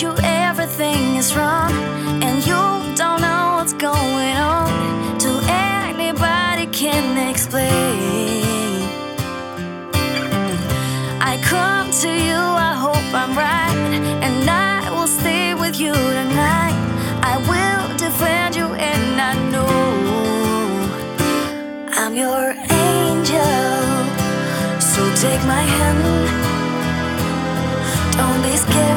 You everything is wrong and you don't know what's going on. To anybody can explain. I come to you, I hope I'm right, and I will stay with you tonight. I will defend you, and I know I'm your angel. So take my hand, don't be scared.